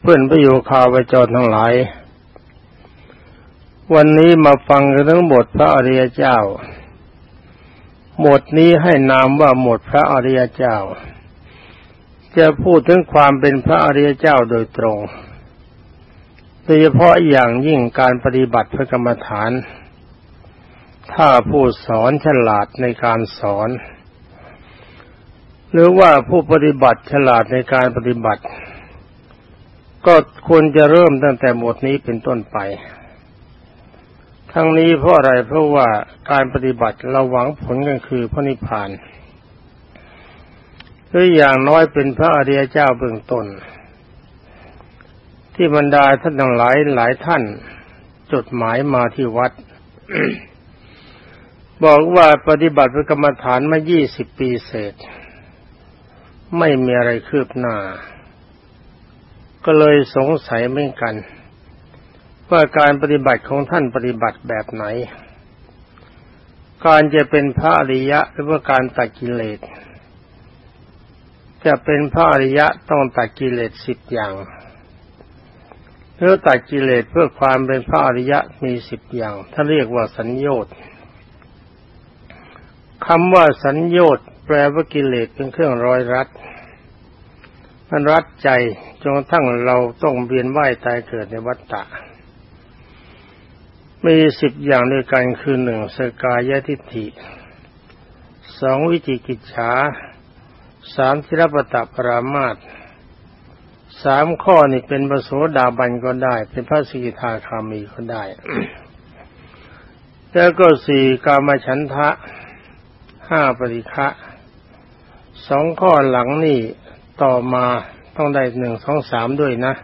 เพื่อนประโยคาวไปจรทั้งหลาย วันนี้มาฟังกันทั้งบทพระอริยเจ้า หมดนี้ให้นามว่าหมดพระอริยเจ้า จะพูดถึงความเป็นพระอริยเจ้าโดยตรงโดยเฉพาะอย่างยิ่งการปฏิบัติพระกรรมฐาน ถ้าผู้สอนฉลาดในการสอน หรือว่าผู้ปฏิบัติฉลาดในการปฏิบัติ ก็ควรจะเริ่มตั้งแต่หมดนี้เป็นต้นไป ทั้งนี้เพราะอะไรเพราะว่าการปฏิบัติเราหวังผลกันคือพระนิพพานหรืออย่างน้อยเป็นพระอริยเจ้าเบื้องต้น ที่บรรดาท่านทั้งหลายหลายท่าน จดหมายมาที่วัด บอกว่าปฏิบัติกรรมฐานมายี่สิบปีเศษ ไม่มีอะไรคืบหน้า ก็เลยสงสัยเหมือนกัน ว่าการปฏิบัติของท่านปฏิบัติแบบไหน การจะเป็นพระอริยะหรือว่าการตัดกิเลสจะเป็นพระอริยะต้องตัดกิเลสสิบอย่างเพื่อตัดกิเลสเพื่อความเป็นพระอริยะมีสิบอย่างท่านเรียกว่าสัญญอดคำว่าสัญญอดแปลว่ากิเลสเป็นเครื่องร้อยรัด มันรัดใจจนทั้งเราต้องเวียนว่ายตายเกิดในวัฏฏะมีสิบอย่างด้วยกันคือหนึ่งสกายทิฏฐิสองวิจิกิจฉาสามทิรปตะปรามาตสามข้อนี่เป็นปโสดาบันก็ได้ เป็นพระสกิทาคามีก็ได้ แล้วก็สี่กามฉันทะห้าปริฆะสองข้อหลังนี่ ต่อมาต้องได้หนึ่งสองสามด้วยนะ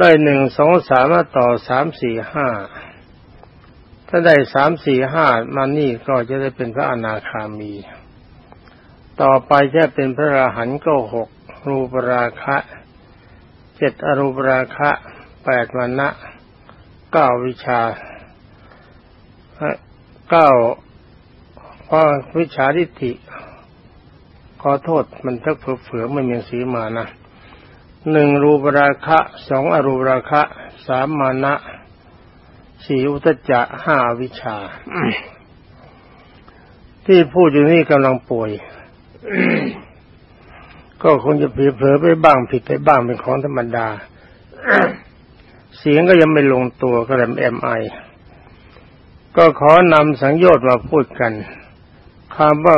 ได้หนึ่งสองสามมาต่อสามสี่ห้าถ้าได้สามสี่ห้ามานี่ก็จะได้เป็นพระอนาคามี ต่อไปจะเป็นพระราหันก็หกรูปราคะเจ็ดอรูปราคะแปดวันนะเก้าวิชาเก้าวิชาทิฏฐิ ขอโทษมันทักเผื่อไม่มีสีมานะหนึ่งรูปราคะสองอรูปราคะสามมานะสี่อุตจะห้าวิชา ที่พูดอยู่นี่กำลังป่วย ก็คงจะเผลอไปบ้างผิดไปบ้างเป็นของธรรมดา เสียงก็ยังไม่ลงตัวก็เลยเอ็มไอก็ขอนำสังโยชน์มาพูดกันคำว่า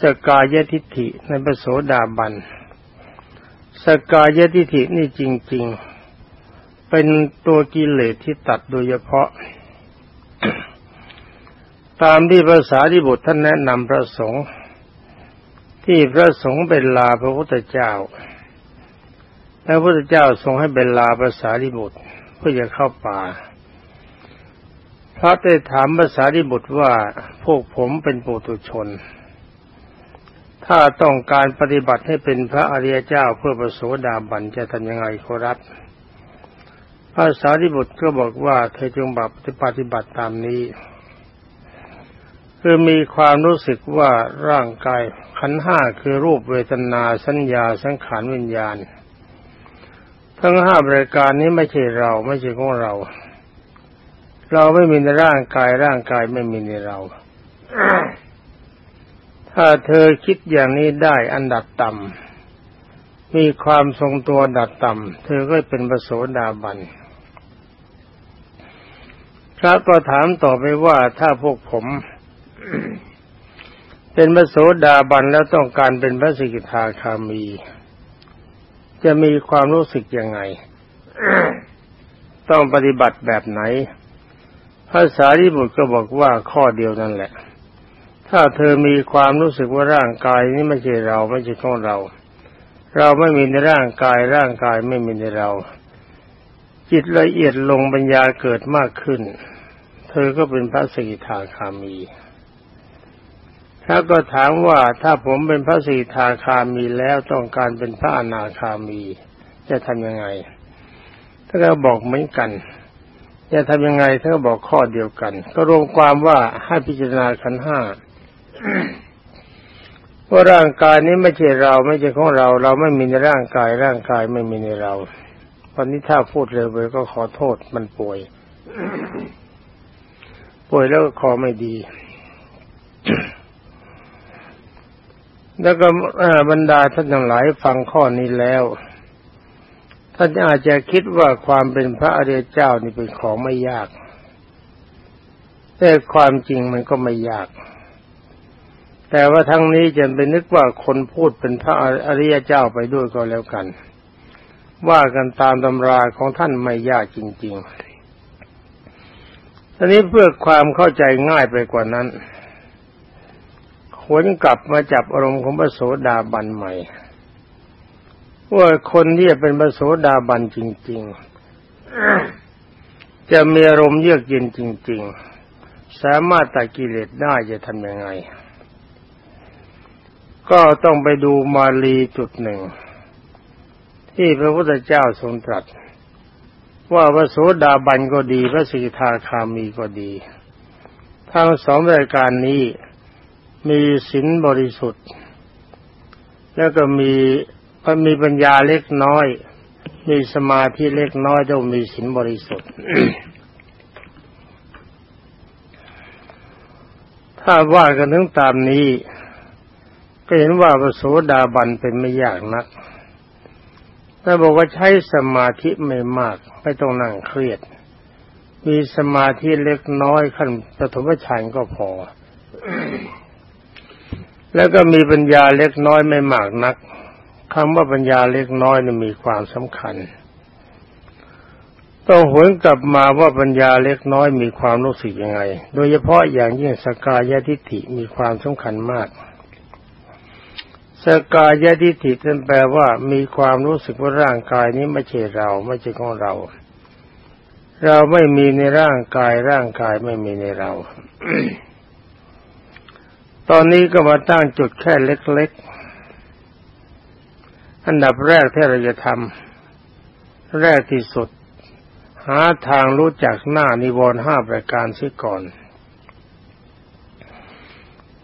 สกายทิฐิในพระโสดาบัน สกายทิฐินี่จริง ๆ เป็นตัวกิเลสที่ตัดโดยเฉพาะ ตามที่ภาษาที่บุตรท่านแนะนำพระสงฆ์ที่พระสงฆ์เป็นลาพระพุทธเจ้าแล้วพระพุทธเจ้าทรงให้เป็นลาภาษาดิบุตรเพื่อจะเข้าป่า พระได้ถามภาษาดิบุตรว่าพวกผมเป็นปุถุชน ถ้าต้องการปฏิบัติให้เป็นพระอริยเจ้าเพื่อประโสดาบันจะทำยังไงขอรับภาษาริบุตรก็บอกว่าเธอจงบับปฏิบัติตามนี้ คือมีความรู้สึกว่าร่างกายขันห้าคือรูปเวทนาสัญญาสังขารวิญญาณ ทั้งห้าบริการนี้ไม่ใช่เราไม่ใช่ของเรา เราไม่มีในร่างกายร่างกายไม่มีในเรา ถ้าเธอคิดอย่างนี้ได้อันดับต่ำมีความทรงตัวดับต่ำเธอก็เป็นประโสดาบันพระก็ถามต่อไปว่าถ้าพวกผม เป็นพระโสดาบันแล้วต้องการเป็นพระสิกิทาคามี จะมีความรู้สึกยังไง ต้องปฏิบัติแบบไหน ภาษาที่บุตรก็บอกว่าข้อเดียวนั่นแหละ ถ้าเธอมีความรู้สึกว่าร่างกายนี้ไม่ใช่เราไม่ใช่ของเรา เราไม่มีในร่างกายร่างกายไม่มีในเรา จิตละเอียดลงปัญญาเกิดมากขึ้น เธอก็เป็นพระสกิทาคามีถ้าก็ถามว่าถ้าผมเป็นพระสกิทาคามีแล้วต้องการเป็นพระอนาคามี จะทำยังไงถ้าก็บอกเหมือนกัน จะทำยังไงถ้าก็บอกข้อเดียวกัน ก็รวมความว่าให้พิจารณาขันห้า ว่าร่างกายนี้ไม่ใช่เราไม่ใช่ของเรา เราไม่มีในร่างกายร่างกายไม่มีในเราวันนี้ถ้าพูดเร็วไปก็ขอโทษมันป่วย ป่วยแล้วก็คอไม่ดี แล้วก็บรรดาท่านทั้งหลายฟังข้อนี้แล้วท่านอาจจะคิดว่าความเป็นพระอริยเจ้านี่เป็นของไม่ยาก แต่ความจริงมันก็ไม่ยาก แต่ว่าทั้งนี้จะเป็นนึกว่าคนพูดเป็นพระอริยเจ้าไปด้วยก็แล้วกัน ว่ากันตามตำราของท่านไม่ยากจริงๆทีนี้เพื่อความเข้าใจง่ายไปกว่านั้นขวนกลับมาจับอารมณ์ของพระโสดาบันใหม่ว่าคนที่จะเป็นพระโสดาบันจริง ๆ จะมีอารมณ์เยือกเย็นจริง ๆ สามารถตัดกิเลสได้จะทำยังไง ก็ต้องไปดูมาลีจุดหนึ่ง ที่พระพุทธเจ้าทรงตรัส ว่าพระโสดาบันก็ดี พระสิกขาคามีก็ดีทั้งสองรายการนี้มีศีลบริสุทธิ์ แล้วก็มีมีปัญญาเล็กน้อย มีสมาธิเล็กน้อยต้องมีศีลบริสุทธิ์ถ้าว่ากันถึงตามนี้ ก็เห็นว่าพระโสดาบันเป็นไม่ยากนักถ้าบอกว่าใช้สมาธิไม่มาก ไม่ต้องนั่งเครียด มีสมาธิเล็กน้อยขั้นปฐมฌานก็พอ แล้วก็มีปัญญาเล็กน้อยไม่มากนักคำว่าปัญญาเล็กน้อยนี่มีความสำคัญ ต้องหวนกลับมาว่าปัญญาเล็กน้อยมีความรู้สึกยังไง โดยเฉพาะอย่างยิ่งสกายทิฏฐิมีความสำคัญมาก สกายทิฏฐินั่นแปลว่ามีความรู้สึกว่าร่างกายนี้ไม่ใช่เราไม่ใช่ของเรา เราไม่มีในร่างกายร่างกายไม่มีในเรา ตอนนี้ก็มาตั้งจุดแค่เล็กๆ อันดับแรกที่เราจะทำแรกที่สุด หาทางรู้จักหน้านิวรณ์ห้าประการเสียก่อน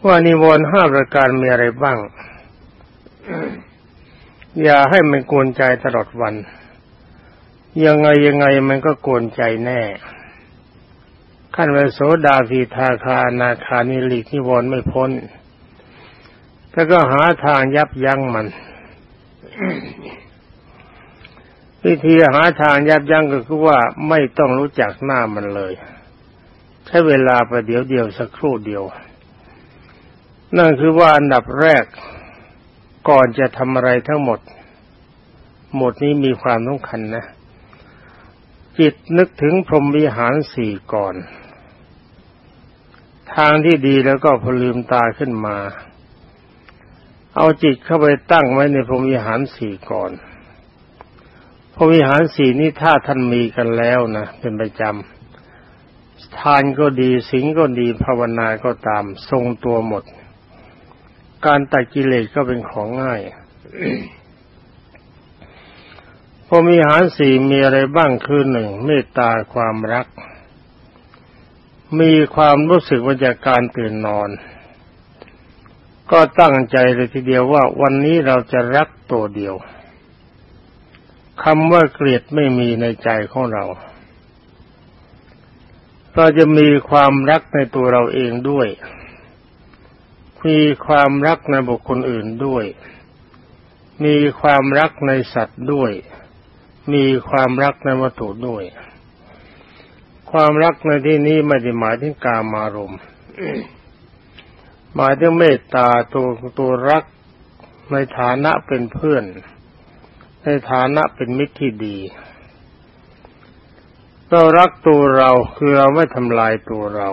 ว่านิวรณ์ห้าประการมีอะไรบ้าง อย่าให้มันกวนใจตลอดวัน ยังไงยังไงมันก็กวนใจแน่ ขั้นพระโสดาสกิทาคานาคานี่หลีกนิวรณ์ไม่พ้นแล้วก็หาทางยับยั้งมันวิธีหาทางยับยั้งก็คือว่าไม่ต้องรู้จักหน้ามันเลย ใช้เวลาประเดี๋ยวเดียวสักครู่เดียว นั่นคือว่าอันดับแรก ก่อนจะทำอะไรทั้งหมด หมดนี้มีความสำคัญนะ จิตนึกถึงพรหมวิหารสี่ก่อน ทางที่ดีแล้วก็พลืมตาขึ้นมา เอาจิตเข้าไปตั้งไว้ในพรหมวิหารสี่ก่อน พรหมวิหารสี่นี้ถ้าท่านมีกันแล้วนะเป็นประจำทานก็ดีสิงก็ดีภาวนาก็ตาม ทรงตัวหมด การตัดกิเลสก็เป็นของง่ายพรหมวิหารสี่มีอะไรบ้างคือหนึ่งเมตตาความรัก มีความรู้สึกว่าจากการตื่นนอน ก็ตั้งใจเลยทีเดียวว่าวันนี้เราจะรักตัวเดียวคำว่าเกลียดไม่มีในใจของเรา เราจะมีความรักในตัวเราเองด้วย มีความรักในบุคคลอื่นด้วย มีความรักในสัตว์ด้วย มีความรักในวัตถุด้วย ความรักในที่นี้ไม่ได้หมายถึงกามารมณ์หมายถึงเมตตาตัวตัวรักในฐานะเป็นเพื่อน ในฐานะเป็นมิตรที่ดีเรารักตัวเราคือเราไม่ทำลายตัวเรา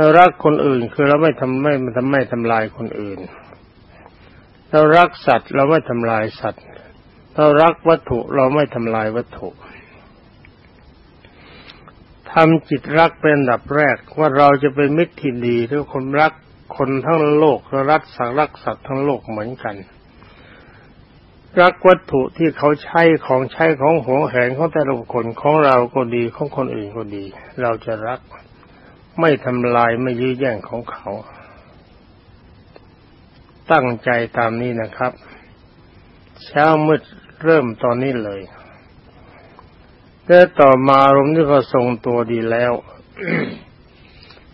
เรารักคนอื่นคือเราไม่ทำไม่ทำไม่ทำลายคนอื่น เรารักสัตว์เราไม่ทำลายสัตว์ เรารักวัตถุเราไม่ทำลายวัตถุทำจิตรักเป็นอันดับแรกว่าเราจะเป็นมิตรที่ดีหรือคนรักคนทั้งโลกรักสัตว์รักสัตว์ทั้งโลกเหมือนกัน รักวัตถุที่เขาใช้ของใช้ของหัวแหนของแต่ละคนของเราก็ดีของคนอื่นก็ดี เราจะรัก ไม่ทำลายไม่ยื้อแย่งของเขา ตั้งใจตามนี้นะครับ เช้ามืดเริ่มตอนนี้เลยแล้วต่อมาอารมณ์ที่เขาทรงตัวดีแล้ว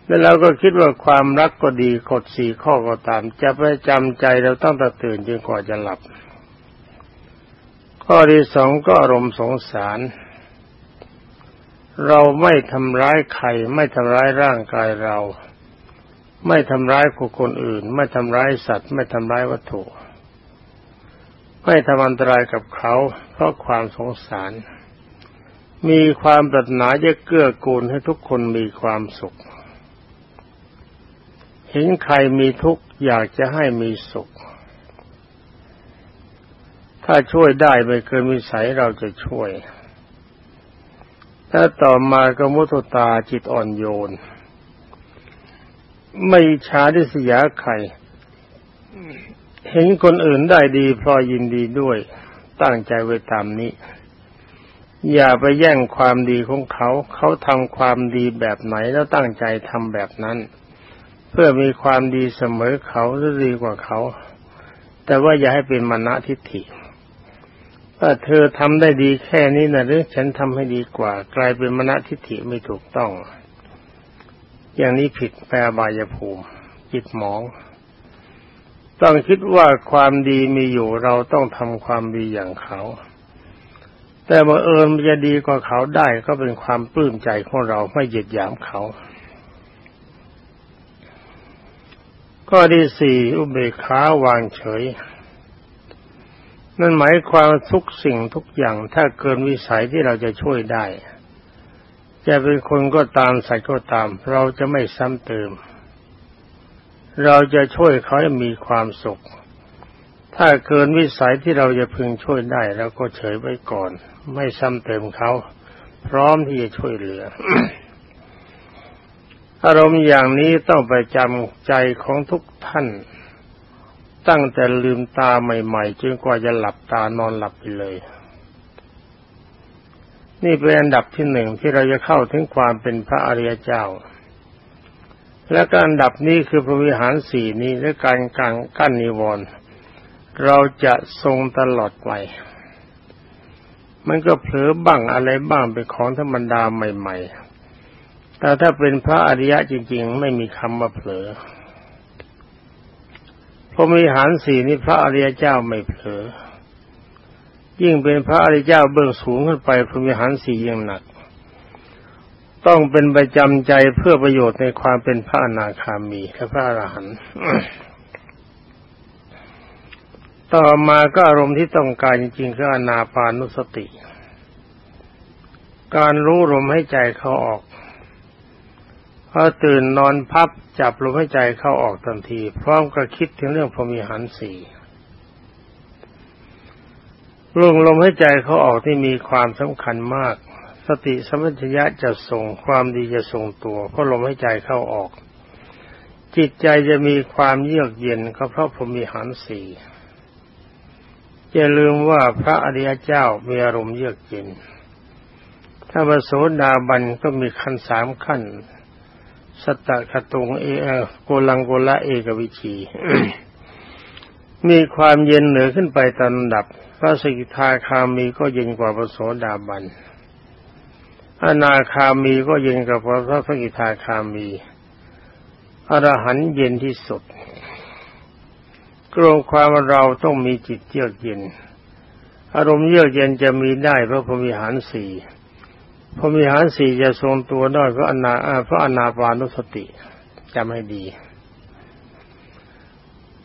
แล้วเราก็คิดว่าความรักก็ดีกดสี่ข้อก็ตาม จะไปจำใจเราต้องตื่นจนกว่าจะหลับ ข้อที่สองก็อารมณ์สงสาร เราไม่ทำร้ายใครไม่ทำร้ายร่างกายเรา ไม่ทำร้ายคนอื่น ไม่ทำร้ายสัตว์ ไม่ทำร้ายวัตถุ ไม่ทำอันตรายกับเขา เพราะความสงสาร มีความปรารถนาจะเกื้อกูลให้ทุกคนมีความสุข เห็นใครมีทุกข์อยากจะให้มีสุข ถ้าช่วยได้ไม่เกินวิสัยเราจะช่วย ถ้าต่อมาก็มุตตาจิตอ่อนโยน ไม่ช้าดิสยาใครเห็นคนอื่นได้ดีพลอยยินดีด้วย ตั้งใจไว้ตามนี้ อย่าไปแย่งความดีของเขา เขาทำความดีแบบไหนแล้วตั้งใจทำแบบนั้น เพื่อมีความดีเสมอเขาหรือดีกว่าเขา แต่ว่าอย่าให้เป็นมณฑิฐิ ว่าเธอทำได้ดีแค่นี้นะหรือฉันทำให้ดีกว่า กลายเป็นมณฑิฐิไม่ถูกต้อง อย่างนี้ผิดแปลบายภูมิ จิตหมอง ต้องคิดว่าความดีมีอยู่เราต้องทำความดีอย่างเขา แต่เมื่อเอิญจะดีกว่าเขาได้ก็เป็นความปลื้มใจของเราไม่เหยียดหยามเขา ข้อที่สี่อุเบกขาวางเฉย นั่นหมายความทุกสิ่งทุกอย่างถ้าเกินวิสัยที่เราจะช่วยได้ จะเป็นคนก็ตามสัตว์ก็ตาม เราจะไม่ซ้ำเติม เราจะช่วยเขาให้มีความสุข ถ้าเกินวิสัยที่เราจะพึงช่วยได้เราก็เฉยไว้ก่อน ไม่ซ้ำเติมเขา พร้อมที่จะช่วยเหลืออารมณ์อย่างนี้ต้องไปจำใจของทุกท่าน ตั้งแต่ลืมตาใหม่ๆจนกว่าจะหลับตานอนหลับไปเลย นี่เป็นอันดับที่หนึ่งที่เราจะเข้าถึงความเป็นพระอริยเจ้า และการอันดับนี้คือพระวิหารสี่นี้และการกางกั้นนิวรณ์เราจะทรงตลอดไปมันก็เผลอบ้างอะไรบ้างเป็นของธรรมดาใหม่ ๆ แต่ถ้าเป็นพระอริยะจริง ๆ ไม่มีคำว่าเผลอ พรมีหารสี่นี้พระอริยเจ้าไม่เผลอ ยิ่งเป็นพระอริยเจ้าเบื้องสูงขึ้นไปพรมีหารสี่ยิ่งหนัก ต้องเป็นประจำใจเพื่อประโยชน์ในความเป็นพระอนาคามีและพระอรหันต์ต่อมาก็อารมณ์ที่ต้องการจริงๆคืออนาปานุสติ การรู้ลมให้ใจเขาออก อตื่นนอนพับจับลมหายใจเข้าออกทันที พร้อมกับคิดถึงเรื่องพรมีหันสี่ลุงลมหายใจเขาออกที่มีความสำคัญมาก สติสมัชยะจะส่งความดีจะส่งตัวเพราะลมหายใจเข้าออก จิตใจจะมีความเยือกเย็นก็เพราะพรมีหันสี่อย่าลืมว่าพระอริยเจ้ามีอารมณ์เยือกเย็น ถ้าพระโสดาบันก็มีขั้นสามขั้น สตะขตุงเอโกลังโกละเอกวิชีมีความเย็นเหนือขึ้นไปตามดับ พระสกิทาคามีก็เย็นกว่าพระโสดาบัน อนาคามีก็เย็นกว่าพระสกิทาคามีอรหันเย็นที่สุดกรงความเราต้องมีจิตเยือกเย็น อารมณ์เยือกเย็นจะมีได้เพราะพรมิหารสี่ พอมีหารสี่จะทรงตัวได้เพราะอนาเพราะอนาปานุสติจำให้ดี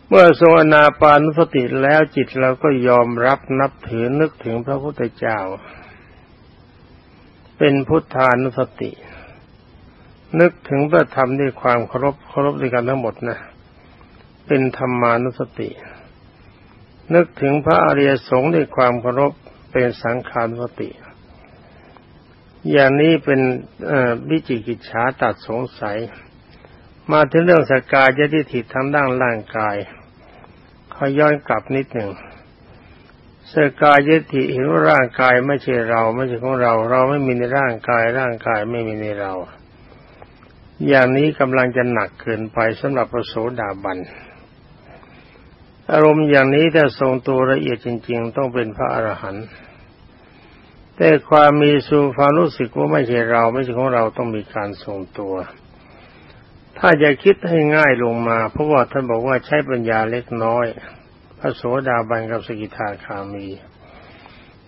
เมื่อทรงอนาปานุสติแล้วจิตเราก็ยอมรับนับถือนึกถึงพระพุทธเจ้า เป็นพุทธานุสติ นึกถึงพระธรรมด้วยความเคารพเคารพด้วยกันทั้งหมดนะ เป็นธรรมานุสติ นึกถึงพระอริยสงฆ์ด้วยความเคารพเป็นสังขานุสติ อย่างนี้เป็นวิจิกิจฉาตัดสงสัย มาถึงเรื่องสกายยติถิทางด้านร่างกายเขาย้อนกลับนิดหนึ่งสกายยติเห็นว่าร่างกายไม่ใช่เรา ไม่ใช่ของเรา เราไม่มีในร่างกาย ร่างกายไม่มีในเรา อย่างนี้กำลังจะหนักเกินไปสำหรับพระโสดาบันอารมณ์อย่างนี้ถ้าทรงตัวละเอียดจริง ๆ ต้องเป็นพระอรหันต์ แต่ความมีสูความรู้สึกว่าไม่ใช่เราไม่ใช่ของเราต้องมีการทรงตัว ถ้าจะคิดให้ง่ายลงมา เพราะว่าท่านบอกว่าใช้ปัญญาเล็กน้อย พระโสดาบันกับสกิทาคามี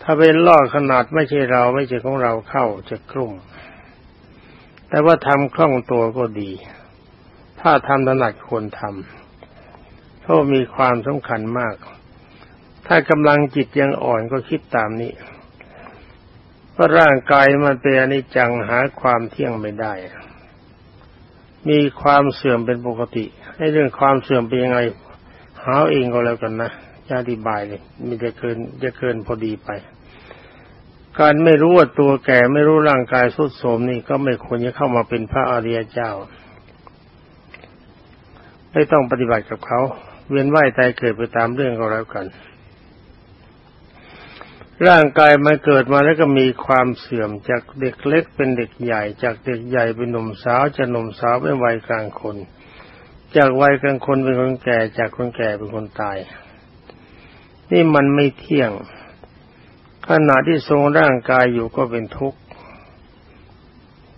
ถ้าเป็นล่อขนาดไม่ใช่เราไม่ใช่ของเราเข้าจะกลุ่ม แต่ว่าทำคล่องตัวก็ดี ถ้าทำถนัดควรทำเพราะมีความสำคัญมาก ถ้ากำลังจิตยังอ่อนก็คิดตามนี้ เพราะร่างกายมันเป็นอนิจจังหาความเที่ยงไม่ได้ มีความเสื่อมเป็นปกติให้เรื่องความเสื่อมเป็นยังไงหาเองก็แล้วกันนะจะอธิบายเลยมีจะเกินจะเกินพอดีไป การไม่รู้ว่าตัวแก่ไม่รู้ร่างกายสุดโทมนี่ก็ไม่ควรจะเข้ามาเป็นพระอริยเจ้า ไม่ต้องปฏิบัติกับเขา เวียนว่ายตายเกิดไปตามเรื่องก็แล้วกัน ร่างกายมันเกิดมาแล้วก็มีความเสื่อมจากเด็กเล็กเป็นเด็กใหญ่ จากเด็กใหญ่เป็นหนุ่มสาวจากหนุ่มสาวเป็นวัยกลางคน จากวัยกลางคนเป็นคนแก่จากคนแก่เป็นคนตาย นี่มันไม่เที่ยง ขณะที่ทรงร่างกายอยู่ก็เป็นทุกข์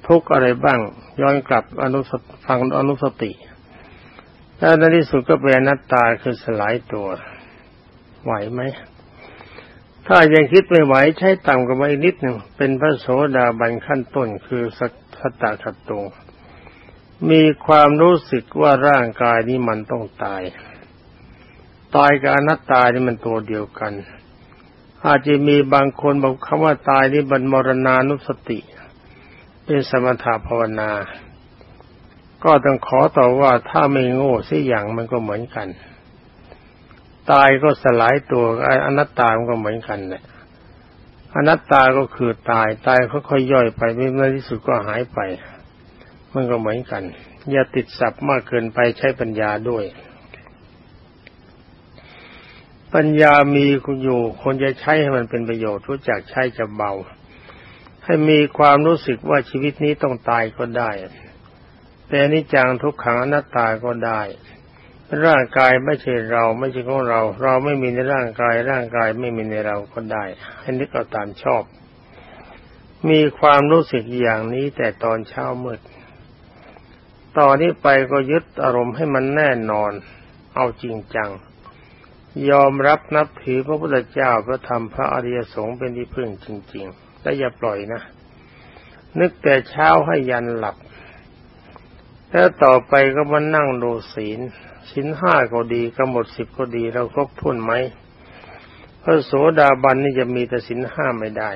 ทุกข์อะไรบ้าง ย้อนกลับอนุสฟังอนุสติแล้วในที่สุดก็เป็นนัตตาคือสลายตัว ไหวไหม ถ้ายังคิดไม่ไหวใช้ต่ำกว่าอีกนิดหนึ่งเป็นพระโสดาบันขั้นต้นคือสัตตะขัตตุงมีความรู้สึกว่าร่างกายนี้มันต้องตาย ตายกับอนัตตานี่มันตัวเดียวกัน อาจจะมีบางคนบอกคำว่าตายนี่บรรมรณานุสติ เป็นสมถะภาวนา ก็ต้องขอต่อว่าถ้าไม่โง่สิอย่างมันก็เหมือนกัน ตายก็สลายตัวอนัตตามันก็เหมือนกันแหละอนัตตาก็คือตายตายค่อยๆย่อยไปไม่ในที่สุดก็หายไป มันก็เหมือนกัน อย่าติดสับมากเกินไปใช้ปัญญาด้วย ปัญญามีคุณอยู่คนจะใช้ให้มันเป็นประโยชน์รู้จักใช้จะเบา ให้มีความรู้สึกว่าชีวิตนี้ต้องตายก็ได้ แต่นิจังทุกขังอนัตตาก็ได้ ร่างกายไม่ใช่เราไม่ใช่ของเรา เราไม่มีในร่างกาย ร่างกายไม่มีในเราก็ได้ให้นึกเอาตามชอบ มีความรู้สึกอย่างนี้แต่ตอนเช้ามืดตอนนี้ไปก็ยึดอารมณ์ให้มันแน่นอน เอาจริงจัง ยอมรับนับถือพระพุทธเจ้าพระธรรมพระอริยสงฆ์เป็นที่พึ่งจริงๆและอย่าปล่อยนะ นึกแต่เช้าให้ยันหลับแล้วต่อไปก็มานั่งดูศีล สินห้าก็ดีกำหนดสิบก็ดีเราครบถ้วนไหมพระโสดาบันนี่จะมีแต่สินห้าไม่ได้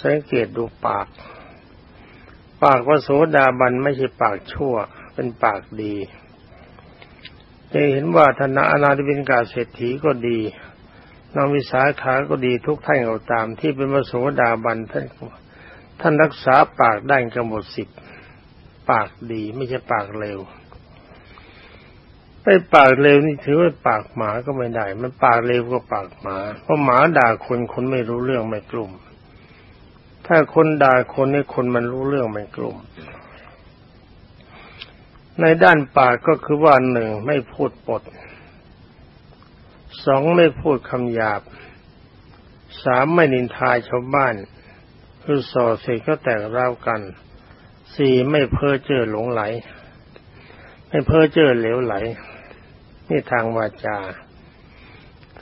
สังเกตดูปาก ปากพระโสดาบันไม่ใช่ปากชั่ว เป็นปากดีจะเห็นว่าธนาอนาธิบินกาเศรษฐีก็ดีนางวิสาขาก็ดีทุกท่านเอาตาม ที่เป็นพระโสดาบันท่านท่านรักษาปากได้กำหนดสิบปากดีไม่ใช่ปากเร็ว ไอ้ปากเร็วนี่ถือว่าปากหมาก็ไม่ได้ มันปากเร็วก็ปากหมา เพราะหมาด่าคนคนไม่รู้เรื่องไม่กลุ่ม ถ้าคนด่าคนนี่คนมันรู้เรื่องไม่กลุ่ม ในด้านปากก็คือว่าหนึ่งไม่พูดปด สองไม่พูดคำหยาบ สามไม่นินทาชาวบ้าน คือส่อเสกก็แตกเล่ากัน สี่ไม่เพ้อเจ้อหลงไหล ไม่เพ้อเจ้อเหลวไหล นี่ทางวาจา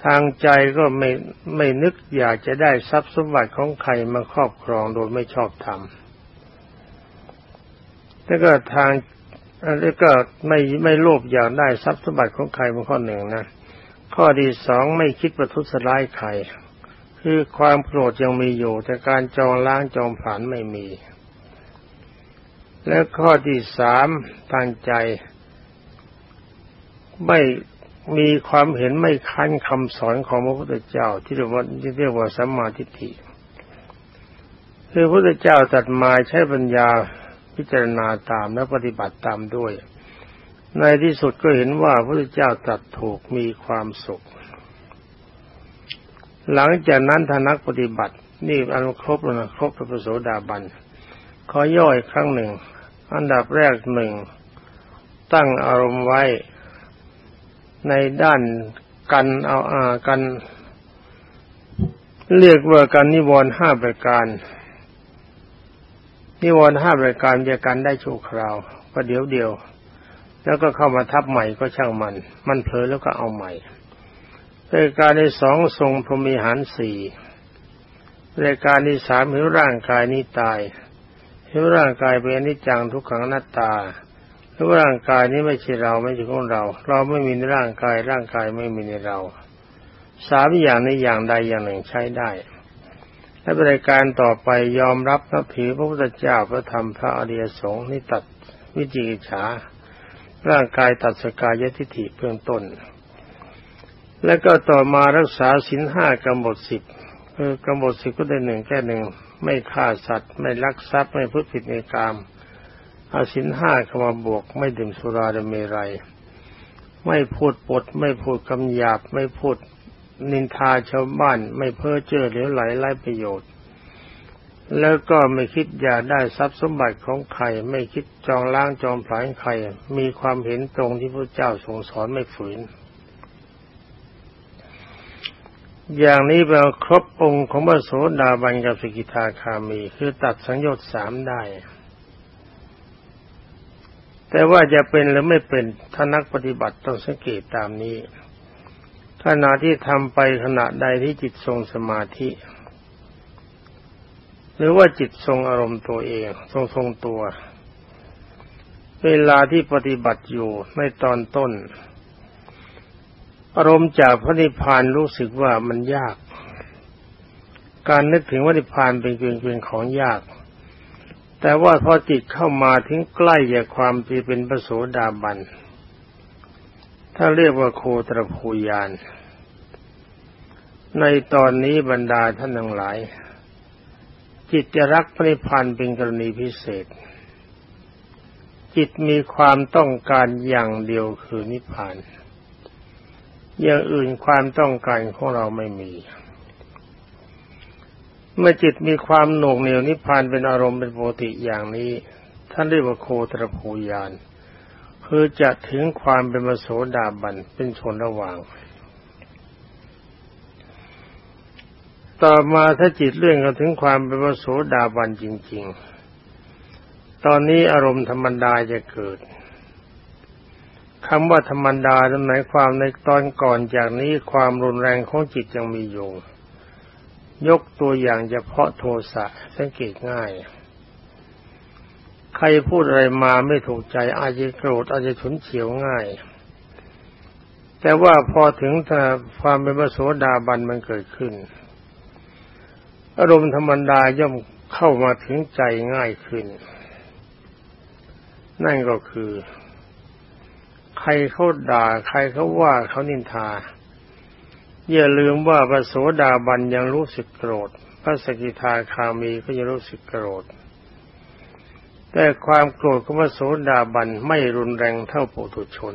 ทางใจก็ไม่ไม่นึกอยากจะได้ทรัพย์สมบัติของใครมาครอบครองโดยไม่ชอบธรรมแล้วก็ทางแล้วก็ไม่ไม่โลภอยากได้ทรัพย์สมบัติของใครเป็นข้อหนึ่งนะข้อที่สองไม่คิดประทุษร้ายใครคือความโกรธยังมีอยู่ แต่การจองล้างจองผลานไม่มี และข้อที่สามทางใจ ไม่มีความเห็นไม่คั้นคำสอนของพระพุทธเจ้า ที่เรียกว่าที่เรียกว่าสัมมาทิฏฐิคือพระพุทธเจ้าตัดมาใช้ปัญญาพิจารณาตามและปฏิบัติตามด้วย ในที่สุดก็เห็นว่าพระพุทธเจ้าตัดถูกมีความสุข หลังจากนั้นทนักปฏิบัติ นี่อันครบแล้วนะครบพระโสดาบันขอย่อยครั้งหนึ่ง อันดับแรกหนึ่งตั้งอารมณ์ไว้ ในด้านกันเอาอากัน เรียกว่ากันนิวรณ์ห้าประการ นิวรณ์ห้าประการจะกันได้ชั่วคราวก็เดี๋ยวเดียว แล้วก็เข้ามาทับใหม่ก็ช่างมัน มันเผลอแล้วก็เอาใหม่รายการที่สองทรงพรมีหารสี่รายการที่สามเห็นร่างกายนี้ตายเห็นร่างกายเป็นนิจังทุกขังนัตตา ร่างกายนี้ไม่ใช่เราไม่ใช่ของเรา เราไม่มีในร่างกาย ร่างกายไม่มีในเรา สามอย่างในอย่างใดอย่างหนึ่งใช้ได้ และรายการต่อไปยอมรับนับถือพระพุทธเจ้าพระธรรมพระอริยสงฆ์นี่ตัดวิจิกิจฉาร่างกายตัดสกายทิฏฐิเบื้องต้น แล้วก็ต่อมารักษาสินห้ากำหนดสิบคือกำหนดสิบก็ได้หนึ่งแค่หนึ่งไม่ฆ่าสัตว์ ไม่ลักทรัพย์ไม่พูดผิดในกาม เอาสินห้าเข้ามาบวก ไม่ดื่มสุราดเมรัย ไม่พูดปด ไม่พูดคำหยาบ ไม่พูดนินทาชาวบ้าน ไม่เพ้อเจ้อเหลวไหลไร้ประโยชน์ แล้วก็ไม่คิดอยากได้ทรัพย์สมบัติของใคร ไม่คิดจองล้างจองผลายใคร มีความเห็นตรงที่พระเจ้าทรงสอนไม่ฝืน อย่างนี้เป็นครบองค์ของพระโสดาบันกับสกิทาคามี คือตัดสังโยชน์สามได้ แต่ว่าจะเป็นหรือไม่เป็นถ้านักปฏิบัติต้องสังเกตตามนี้ขณะที่ทำไปขณะใดที่จิตทรงสมาธิ หรือว่าจิตทรงอารมณ์ตัวเอง ทรงทรงตัว เวลาที่ปฏิบัติอยู่ในตอนต้น อารมณ์จากพระนิพพานรู้สึกว่ามันยาก การนึกถึงว่านิพพานเป็นเพียงของยาก แต่ว่าพอจิตเข้ามาถึงใกล้แก่ความที่เป็นพระโสดาบัน ถ้าเรียกว่าโคตรภูยาน ในตอนนี้บรรดาท่านทั้งหลาย จิตจะรักพระนิพพานเป็นกรณีพิเศษ จิตมีความต้องการอย่างเดียวคือนิพพาน อย่างอื่นความต้องการของเราไม่มี เมื่อจิตมีความหน่วงเหนียวนิพพานเป็นอารมณ์เป็นปกติอย่างนี้ ท่านเรียกว่าโคตรภูยานคือจะถึงความเป็นมโสดาบันเป็นชนระหว่าง ต่อมาถ้าจิตเลื่อนกันถึงความเป็นมโสดาบันจริง ๆ ตอนนี้อารมณ์ธรรมดาจะเกิดคำว่าธรรมดาหมายความในตอนก่อนจากนี้ความรุนแรงของจิตยังมีอยู่ ยกตัวอย่างเฉพาะโทสะสังเกตง่าย ใครพูดอะไรมาไม่ถูกใจอาจจะโกรธอาจจะฉุนเฉียวง่าย แต่ว่าพอถึงความเป็นพระโสดาบันมันเกิดขึ้น อารมณ์ธรรมดาย่อมเข้ามาถึงใจง่ายขึ้น นั่นก็คือ ใครเขาด่า ใครเขาว่าเขานินทา อย่าลืมว่าพระโสดาบันยังรู้สึกโกรธ พระสกิทาคามีก็ยังรู้สึกโกรธ แต่ความโกรธของพระโสดาบันไม่รุนแรงเท่าปุถุชน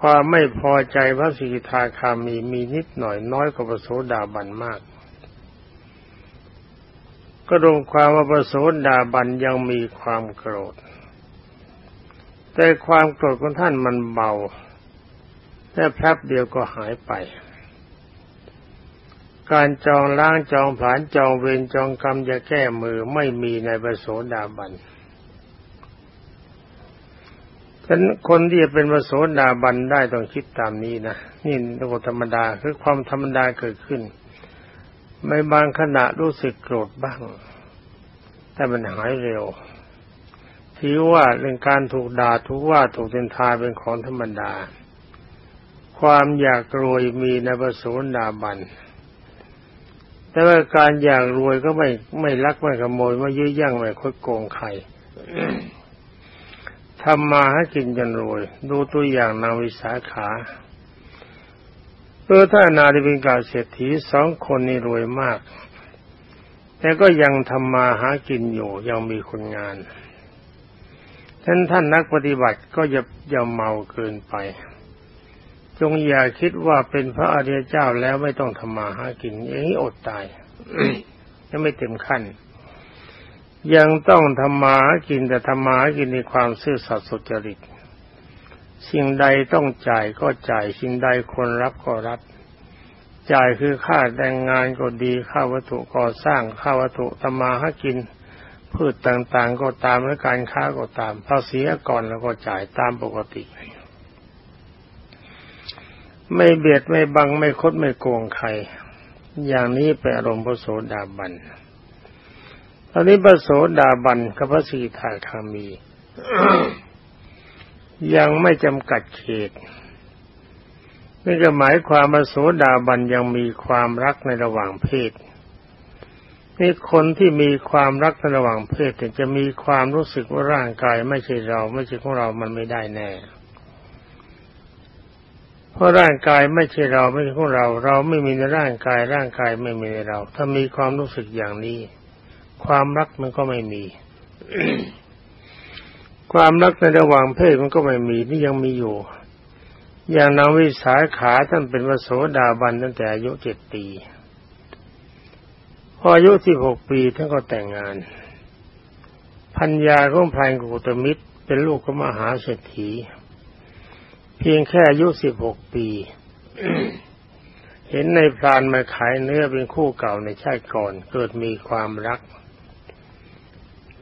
ความไม่พอใจพระสกิทาคามีมีนิดหน่อยน้อยกว่าพระโสดาบันมาก ก็รวมความว่าพระโสดาบันยังมีความโกรธ แต่ความโกรธของท่านมันเบา แค่แป๊บเดียวก็หายไป การจองล้างจองผานจองเวรจองกรรมจะแก้มือไม่มีในประโสดาบันฉะนั้นคนที่จะเป็นประโสดาบันได้ต้องคิดตามนี้นะนี่ตัวธรรมดาคือความธรรมดาเกิดขึ้นไม่บางขณะรู้สึกโกรธบ้าง แต่มันหายเร็วถือว่าเรื่องการถูกด่าถูกว่าถูกเินทาเป็นของธรรมดา ความอยากรวยมีในประสูดาบัน แต่ว่าการอยากรวยก็ไม่ไม่ลักไม่ขโมยไม่ยื้อยั่งไม่คดโกงใครทำมาให้กินจนรวย ดูตัวอย่างนางวิสาขาเออถ้านาดิบินกาเศรษฐีสองคนนี้รวยมาก แต่ก็ยังทำมาหากินอยู่ยังมีคนงานฉะนั้นท่านนักปฏิบัติก็อย่าอย่าเมาเกินไป จงอย่าคิดว่าเป็นพระอริยเจ้าแล้วไม่ต้องทำมาหากินอย่างนี้อดตายยังไม่เต็มขั้น ยังต้องทำมาหากินแต่ทำมาหากินในความซื่อสัตย์สุจริตสิ่งใดต้องจ่ายก็จ่ายสิ่งใดควรรับก็รับ จ่ายคือค่าแต่งงานก็ดีค่าวัตถุก่อสร้างค่าวัตถุทำมาหากินพืชต่างๆก็ตามและการค้าก็ตามภาษีก่อนแล้วก็จ่ายตามปกติ ไม่เบียดไม่บังไม่คดไม่โกงใคร อย่างนี้เป็นอารมณ์พระโสดาบันตอนนี้พระโสดาบันกับพระสีทาคามี ยังไม่จำกัดเขตนี่ก็หมายความว่าโสดาบันยังมีความรักในระหว่างเพศนี่คนที่มีความรักในระหว่างเพศจะมีความรู้สึกว่าร่างกายไม่ใช่เรา ไม่ใช่ของเรามันไม่ได้แน่ เพราะร่างกายไม่ใช่เราไม่ใช่ของเรา เราไม่มีในร่างกายร่างกายไม่มีในเรา ถ้ามีความรู้สึกอย่างนี้ ความรักมันก็ไม่มี ความรักในระหว่างเพศมันก็ไม่มีนี่ยังมีอยู่ อย่างนางวิสาขาท่านเป็นวโสดาบันตั้งแต่อายุเจ็ดปีพออายุสิบหกปีท่านก็แต่งงานพัญญาของพลายกุตมิตรเป็นลูกของมหาเศรษฐี เพียงแค่อายุสิบหกปี เห็นในพรานมาขายเนื้อเป็นคู่เก่าในชาติก่อน เกิดมีความรัก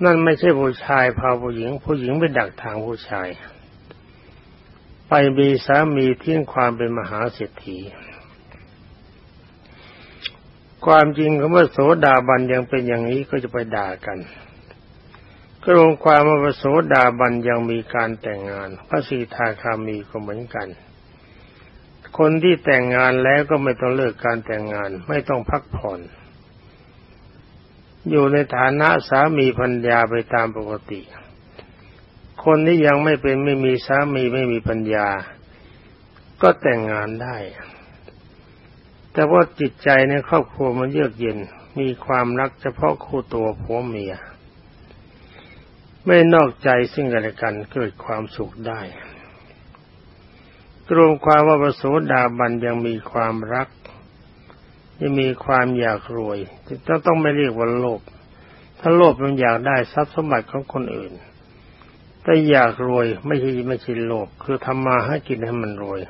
นั่นไม่ใช่ผู้ชายพาผู้หญิง ผู้หญิงไปดักทางผู้ชาย ไปมีสามีทิ้งความเป็นมหาเศรษฐีความจริงคำว่าโสดาบันยังเป็นอย่างนี้ก็จะไปด่ากัน ก็ลงความว่าโสดาบันยังมีการแต่งงาน พระสีทาคามีก็เหมือนกัน คนที่แต่งงานแล้วก็ไม่ต้องเลิกการแต่งงาน ไม่ต้องพักผ่อน อยู่ในฐานะสามีพัญญาไปตามปกติ คนที่ยังไม่เป็นไม่มีสามีไม่มีปัญญา ก็แต่งงานได้ แต่ว่าจิตใจในครอบครัวมันเยือกเย็นมีความรักเฉพาะคู่ตัวผัวเมีย ไม่นอกใจซึ่งกันและกันเกิดความสุขได้รวมความว่าประโสดาบันยังมีความรักจะมีความอยากรวยจะต้องไม่เรียกว่าโลภถ้าโลภมันอยากได้ทรัพย์สมบัติของคนอื่น แต่อยากรวยไม่ใช่ไม่ใช่โลภคือทำมาให้กินให้มันรวย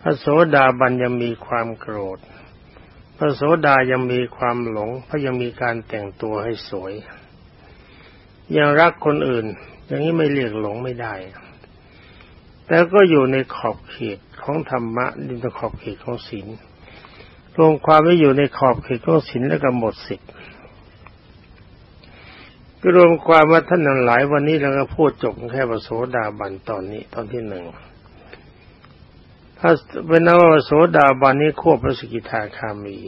พระโสดาบันยังมีความโกรธ พระโสดายังมีความหลงเพราะยังมีการแต่งตัวให้สวย ยังรักคนอื่น อย่างนี้ไม่เรียกหลงไม่ได้แต่ก็อยู่ในขอบเขตของธรรมะในขอบเขตของศีลรวมความไม่อยู่ในขอบเขตของศีลและก็หมดสิทธิ์ก็รวมความว่าท่านหลายวันนี้เราก็พูดจบแค่ปโสดาบันตอนนี้ตอนที่หนึ่งถ้าเป็นนว่าโสดาบันนี้ควบพระสกิทาคามี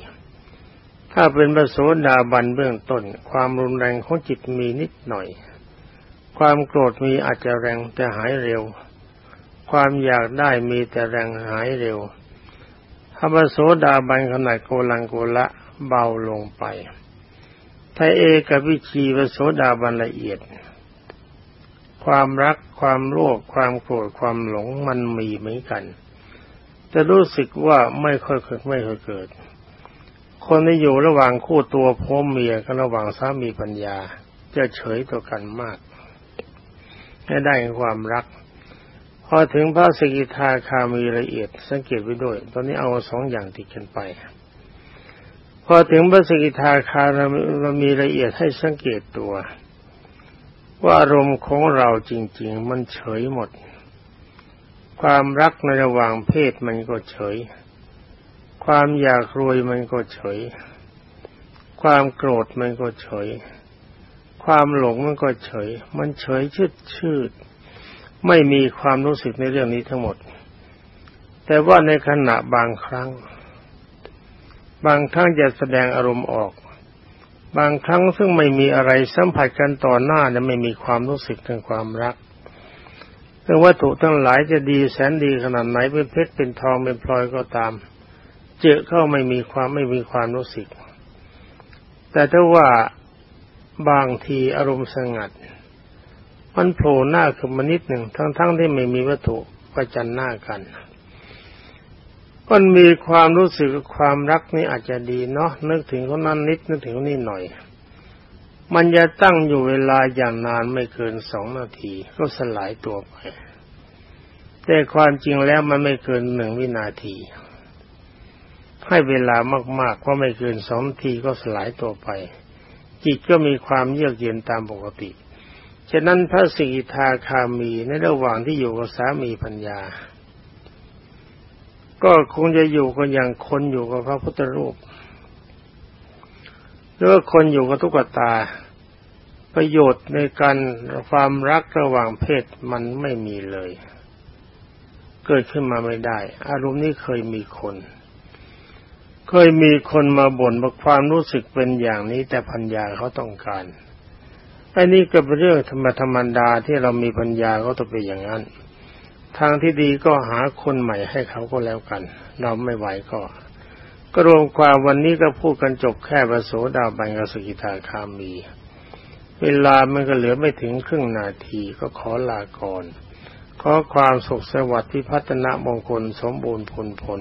ถ้าเป็นพระโสดาบันเบื้องต้น ความรุนแรงของจิตมีนิดหน่อย ความโกรธมีอาจจะแรงแต่หายเร็ว ความอยากได้มีแต่แรงหายเร็วถ้าพระโสดาบันขนาดโกลังโกละเบาลงไป ถ้าเอกับวิชีพระโสดาบันละเอียด ความรักความโลภความโกรธความหลงมันมีเหมือนกันจะรู้สึกว่าไม่ค่อยเกิดไม่ค่อยเกิด คนที่อยู่ระหว่างคู่ตัวพ่อเมียกับระหว่างสามีปัญญา จะเฉยต่อกันมากให้ได้ความรัก พอถึงพระสกิทาคามีละเอียดสังเกตไว้ด้วย ตอนนี้เอาสองอย่างติดกันไป พอถึงพระสกิทาคาเรามีละเอียดให้สังเกตตัว ว่าอารมณ์ของเราจริง ๆ มันเฉยหมด ความรักในระหว่างเพศมันก็เฉย ความอยากรวยมันก็เฉย ความโกรธมันก็เฉย ความหลงมันก็เฉย มันเฉยชืดชืด ไม่มีความรู้สึกในเรื่องนี้ทั้งหมด แต่ว่าในขณะบางครั้ง บางครั้งจะแสดงอารมณ์ออก บางครั้งซึ่งไม่มีอะไรสัมผัสกันต่อหน้าจะไม่มีความรู้สึกถึงความรักเรื่องวัตถุทั้งหลายจะดีแสนดีขนาดไหนเป็นเพชรเป็นทองเป็นพลอยก็ตาม เจอเข้าไม่มีความไม่มีความรู้สึก แต่ถ้าว่าบางทีอารมณ์สงัด มันโผล่หน้าขึ้นมานิดหนึ่งทั้งๆทที่ไม่มีวัตถุประจันหน้ากันมันมีความรู้สึกความรักนี่อาจจะดีเนาะนึกถึงคนนั้นนิดนึกถึงคนนี้หน่อย มันจะตั้งอยู่เวลาอย่างนานไม่เกินสองนาที ก็สลายตัวไป แต่ความจริงแล้วมันไม่เกินหนึ่งวินาที ให้เวลามากๆก็ไม่เกินสองทีก็สลายตัวไป จิตก็มีความเยือกเย็นตามปกติ ฉะนั้นพระสิทาคามีในระหว่างที่อยู่กับสามีปัญญา ก็คงจะอยู่กันอย่างคนอยู่กับพระพุทธรูปหรือว่าคนอยู่กับตุ๊กตา ประโยชน์ในการความรักระหว่างเพศมันไม่มีเลย เกิดขึ้นมาไม่ได้ อารมณ์นี้เคยมีคน เคยมีคนมาบ่นว่าความรู้สึกเป็นอย่างนี้ แต่พัญญาเขาต้องการอันนี้ก็เป็นเรื่องธรรมธรรมดาที่เรามีปัญญาเขาต้องเป็นอย่างนั้น ทางที่ดีก็หาคนใหม่ให้เขาก็แล้วกัน เราไม่ไหวก็ ก็รวมความวันนี้ก็พูดกันจบแค่ประโสดาบันกสกิทาคามี เวลามันก็เหลือไม่ถึงครึ่งนาทีก็ขอลาก่อน ขอความสุขสวัสดิ์ที่พัฒนามงคลสมบูรณ์ผลผล